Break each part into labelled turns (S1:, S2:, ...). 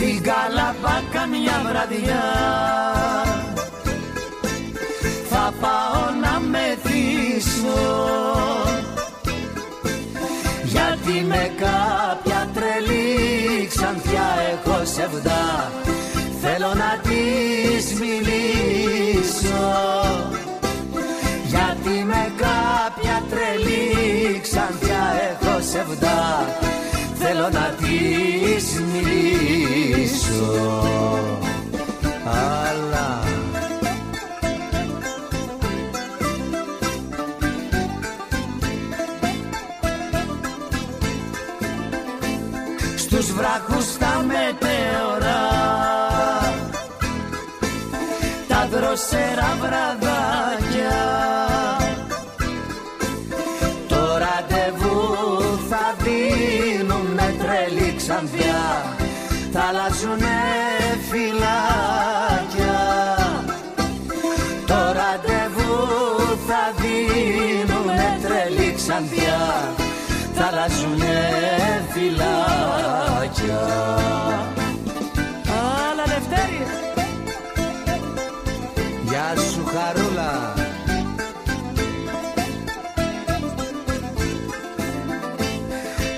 S1: Στην Καλαμπάκα μια βραδιά. Θα πάω να μεθύσω Γιατί με κάποια τρελή ξανθιά έχω σεβδά Θέλω να της μιλήσω. Γιατί με κάποια τρελή ξανθιά έχω σεβδά Θέλω να της μιλήσω Αλλά Στους βράχους τα μετεωρά Τα δροσερά βραδάκια. Το ραντεβού θα δίνουνε τρελή ξανθιά Θα αλλάζουνε φυλάκια. Το ραντεβού θα δίνουνε τρελή ξανθιά. Θα αλλάζουνε φυλάκια.
S2: Άλλα Λευτέρη
S1: Γεια σου χαρούλα.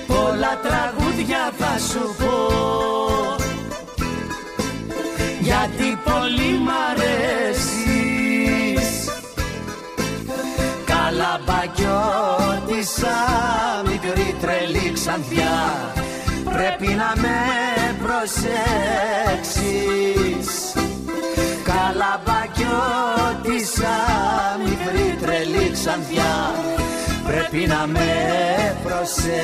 S1: Πολλά τραγούδια θα σου πω Γιατί πολύ μ' αρέσεις. Καλαμπακιώτησα μικρή τρελή ξανθιά. Πρέπει να με προσέξεις. Καλαμπακιώτησα μικρή τρελή ξανθιά. Πρέπει να με προσέξεις